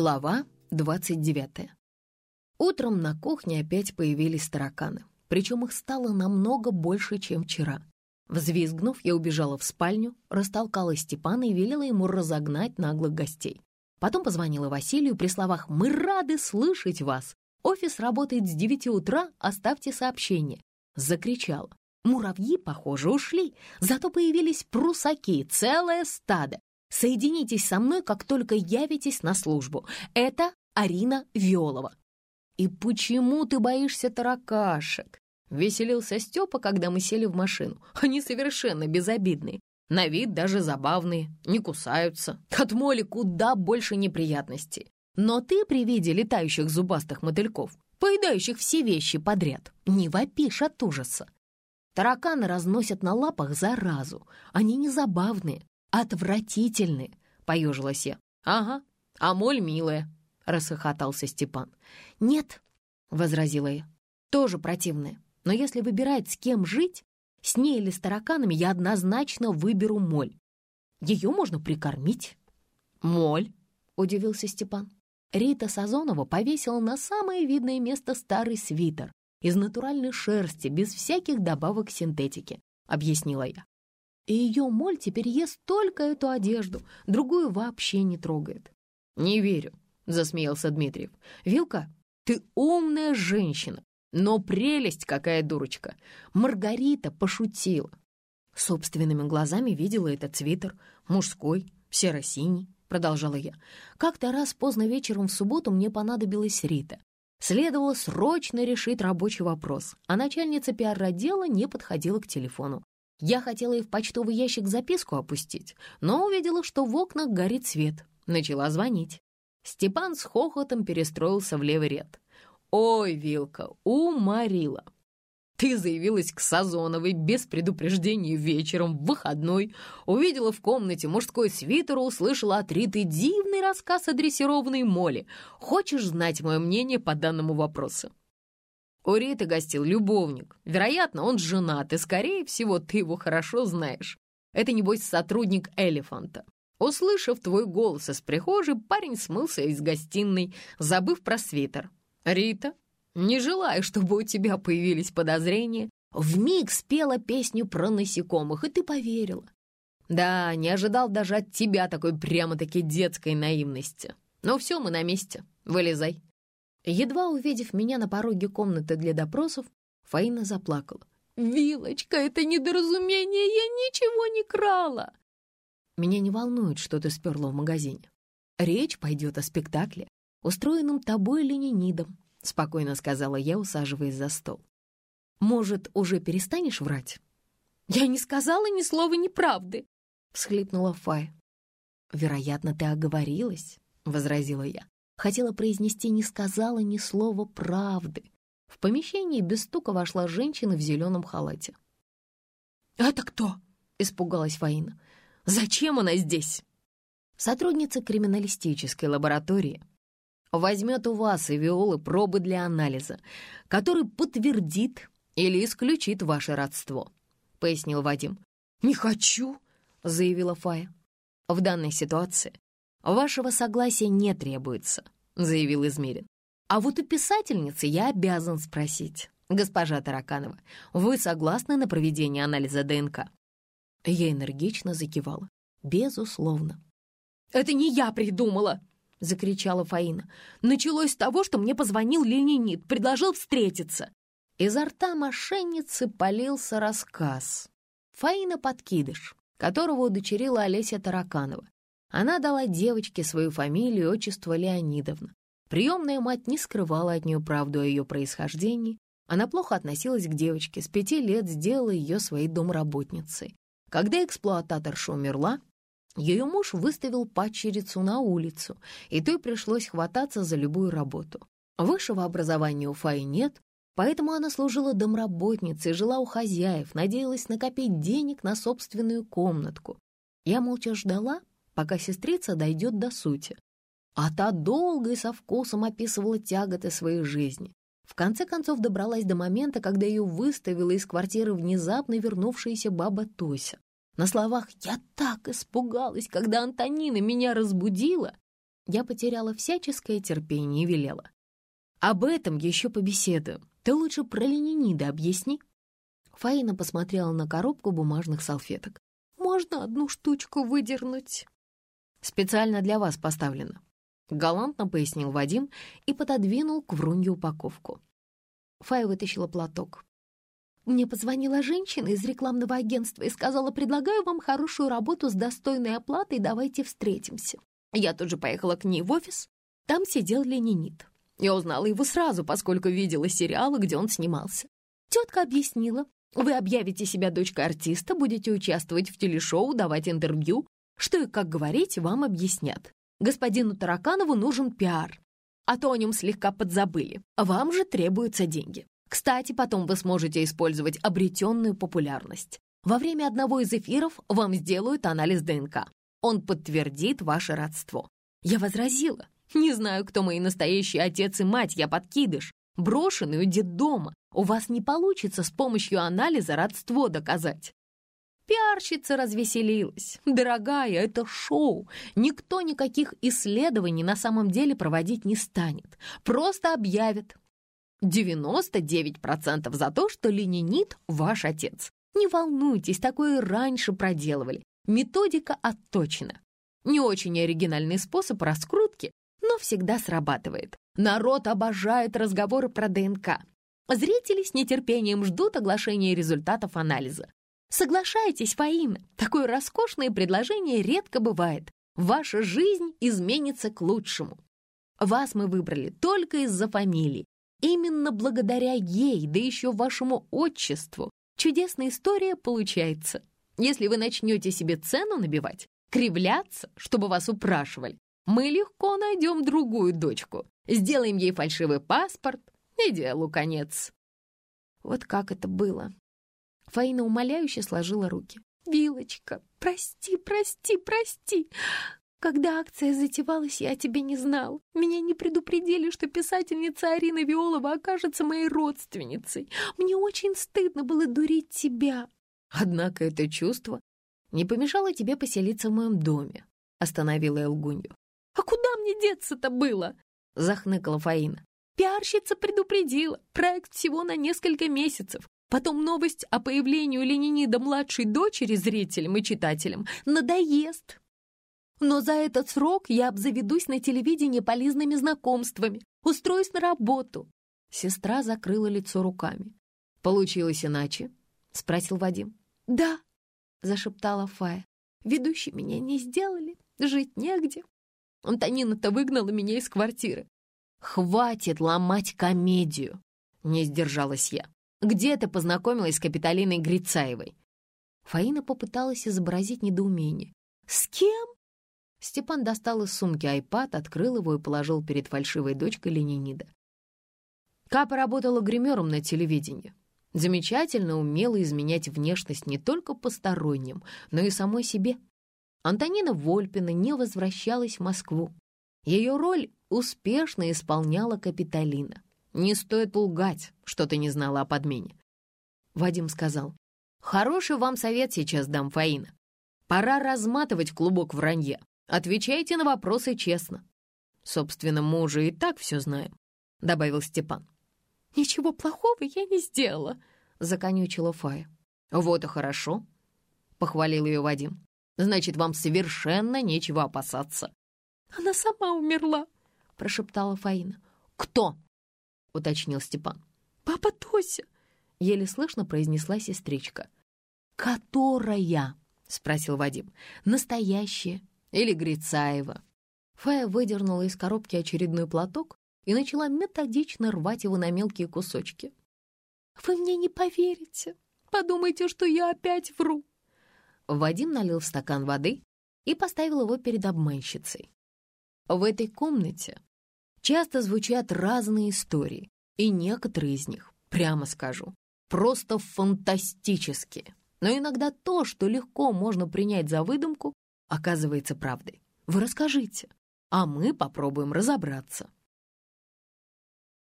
Глава 29. Утром на кухне опять появились тараканы, причем их стало намного больше, чем вчера. Взвизгнув, я убежала в спальню, растолкала Степана и велела ему разогнать наглых гостей. Потом позвонила Василию при словах «Мы рады слышать вас! Офис работает с 9 утра, оставьте сообщение!» Закричала. Муравьи, похоже, ушли, зато появились прусаки, целое стадо. Соединитесь со мной, как только явитесь на службу. Это Арина Виолова. «И почему ты боишься таракашек?» Веселился Степа, когда мы сели в машину. Они совершенно безобидные. На вид даже забавные, не кусаются. От моли куда больше неприятностей. Но ты при виде летающих зубастых мотыльков, поедающих все вещи подряд, не вопишь от ужаса. Тараканы разносят на лапах заразу. Они не забавные, отвратительные, поежилась я. Ага, а моль милая, расхохотался Степан. Нет, возразила я, тоже противная. Но если выбирать, с кем жить, с ней или с тараканами, я однозначно выберу моль. Ее можно прикормить. Моль, удивился Степан. Рита Сазонова повесила на самое видное место старый свитер, из натуральной шерсти, без всяких добавок синтетики», — объяснила я. «И ее моль теперь ест только эту одежду, другую вообще не трогает». «Не верю», — засмеялся Дмитриев. «Вилка, ты умная женщина, но прелесть какая дурочка. Маргарита пошутила. Собственными глазами видела этот свитер, мужской, серо-синий, продолжала я. Как-то раз поздно вечером в субботу мне понадобилась Рита. Следовало срочно решить рабочий вопрос, а начальница пиар-отдела не подходила к телефону. Я хотела и в почтовый ящик записку опустить, но увидела, что в окнах горит свет. Начала звонить. Степан с хохотом перестроился в левый ряд. «Ой, Вилка, уморила! Ты заявилась к Сазоновой без предупреждения вечером, в выходной, увидела в комнате мужской свитер, услышала от Риты дивный рассказ о дрессированной Моле. Хочешь знать мое мнение по данному вопросу? У Риты гостил любовник. Вероятно, он женат, и, скорее всего, ты его хорошо знаешь. Это, небось, сотрудник Элефанта. Услышав твой голос из прихожей, парень смылся из гостиной, забыв про свитер. Рита не желаю, чтобы у тебя появились подозрения, вмиг спела песню про насекомых, и ты поверила. Да, не ожидал даже от тебя такой прямо-таки детской наивности. Но все, мы на месте. Вылезай. Едва увидев меня на пороге комнаты для допросов, Фаина заплакала. «Вилочка, это недоразумение, я ничего не крала!» «Меня не волнует, что ты сперла в магазине. Речь пойдет о спектакле, устроенном тобой ленинидом, — спокойно сказала я, усаживаясь за стол. «Может, уже перестанешь врать?» «Я не сказала ни слова неправды», — всхлипнула Фая. «Вероятно, ты оговорилась», — возразила я. Хотела произнести «не сказала ни слова правды». В помещении без стука вошла женщина в зеленом халате. «Это кто?» — испугалась Фаина. «Зачем она здесь?» Сотрудница криминалистической лаборатории возьмет у вас и Виолы пробы для анализа, который подтвердит или исключит ваше родство», — пояснил Вадим. «Не хочу», — заявила Фая. «В данной ситуации вашего согласия не требуется», — заявил Измерин. «А вот у писательницы я обязан спросить. Госпожа Тараканова, вы согласны на проведение анализа ДНК?» Я энергично закивала. «Безусловно». «Это не я придумала!» — закричала Фаина. «Началось с того, что мне позвонил Ленинит, предложил встретиться». Изо рта мошенницы полился рассказ. Фаина Подкидыш, которого удочерила Олеся Тараканова. Она дала девочке свою фамилию и отчество Леонидовна. Приемная мать не скрывала от нее правду о ее происхождении. Она плохо относилась к девочке, с пяти лет сделала ее своей домработницей. Когда эксплуататорша умерла, ее муж выставил падчерицу на улицу, и той пришлось хвататься за любую работу. Высшего образования у Фаи нет, поэтому она служила домработницей, жила у хозяев, надеялась накопить денег на собственную комнатку. Я молча ждала, пока сестрица дойдет до сути. А та долго и со вкусом описывала тяготы своей жизни. В конце концов добралась до момента, когда ее выставила из квартиры внезапно вернувшаяся баба Тося. На словах «Я так испугалась, когда Антонина меня разбудила» Я потеряла всяческое терпение и велела. «Об этом еще побеседуем. Ты лучше про Ленинида объясни». Фаина посмотрела на коробку бумажных салфеток. «Можно одну штучку выдернуть?» «Специально для вас поставлено», — галантно пояснил Вадим и пододвинул к врунью упаковку. Фая вытащила платок. Мне позвонила женщина из рекламного агентства и сказала, предлагаю вам хорошую работу с достойной оплатой, давайте встретимся. Я тут же поехала к ней в офис. Там сидел Ленинит. Я узнала его сразу, поскольку видела сериалы, где он снимался. Тетка объяснила, вы объявите себя дочкой артиста, будете участвовать в телешоу, давать интервью. Что и как говорить, вам объяснят. Господину Тараканову нужен пиар, а то о нем слегка подзабыли. Вам же требуются деньги. Кстати, потом вы сможете использовать обретенную популярность. Во время одного из эфиров вам сделают анализ ДНК. Он подтвердит ваше родство. Я возразила. Не знаю, кто мои настоящие отец и мать, я подкидыш. Брошенный у детдома. У вас не получится с помощью анализа родство доказать. Пиарщица развеселилась. Дорогая, это шоу. Никто никаких исследований на самом деле проводить не станет. Просто объявит. 99% за то, что ленинит ваш отец. Не волнуйтесь, такое раньше проделывали. Методика отточена. Не очень оригинальный способ раскрутки, но всегда срабатывает. Народ обожает разговоры про ДНК. Зрители с нетерпением ждут оглашения результатов анализа. Соглашайтесь, Фаина, такое роскошное предложение редко бывает. Ваша жизнь изменится к лучшему. Вас мы выбрали только из-за фамилии. Именно благодаря ей, да еще вашему отчеству, чудесная история получается. Если вы начнете себе цену набивать, кривляться, чтобы вас упрашивали, мы легко найдем другую дочку, сделаем ей фальшивый паспорт и делу конец. Вот как это было. Фаина умоляюще сложила руки. «Вилочка, прости, прости, прости! Когда акция затевалась, я тебя не знал. Меня не предупредили, что писательница Арина Виолова окажется моей родственницей. Мне очень стыдно было дурить тебя. Однако это чувство не помешало тебе поселиться в моем доме, остановила Элгунью. А куда мне деться-то было? Захныкала Фаина. Пиарщица предупредила. Проект всего на несколько месяцев. Потом новость о появлении Ленинида младшей дочери зрителям и читателям надоест. Но за этот срок я обзаведусь на телевидении полезными знакомствами, устроюсь на работу». Сестра закрыла лицо руками. «Получилось иначе?» — спросил Вадим. «Да», — зашептала Фая. «Ведущие меня не сделали, жить негде. Антонина-то выгнала меня из квартиры». «Хватит ломать комедию!» — не сдержалась я. «Где ты познакомилась с Капитолиной Грицаевой?» Фаина попыталась изобразить недоумение. «С кем?» Степан достал из сумки айпад, открыл его и положил перед фальшивой дочкой Ленинида. Капа работала гримером на телевидении. Замечательно умела изменять внешность не только посторонним, но и самой себе. Антонина Вольпина не возвращалась в Москву. Ее роль успешно исполняла Капитолина. Не стоит лгать, что ты не знала о подмене. Вадим сказал, «Хороший вам совет сейчас дам, Фаина. Пора разматывать клубок вранья. Отвечайте на вопросы честно. Собственно, мы уже и так все знаем», — добавил Степан. «Ничего плохого я не сделала», — законючила Фая. «Вот и хорошо», — похвалил ее Вадим. «Значит, вам совершенно нечего опасаться». «Она сама умерла», — прошептала Фаина. «Кто?» — уточнил Степан. «Папа Тося», — еле слышно произнесла сестричка. «Которая?» — спросил Вадим. «Настоящая или Грицаева». Фая выдернула из коробки очередной платок и начала методично рвать его на мелкие кусочки. «Вы мне не поверите. Подумайте, что я опять вру». Вадим налил в стакан воды и поставил его перед обманщицей. В этой комнате часто звучат разные истории, и некоторые из них, прямо скажу, просто фантастические. Но иногда то, что легко можно принять за выдумку, оказывается правдой. Вы расскажите, а мы попробуем разобраться.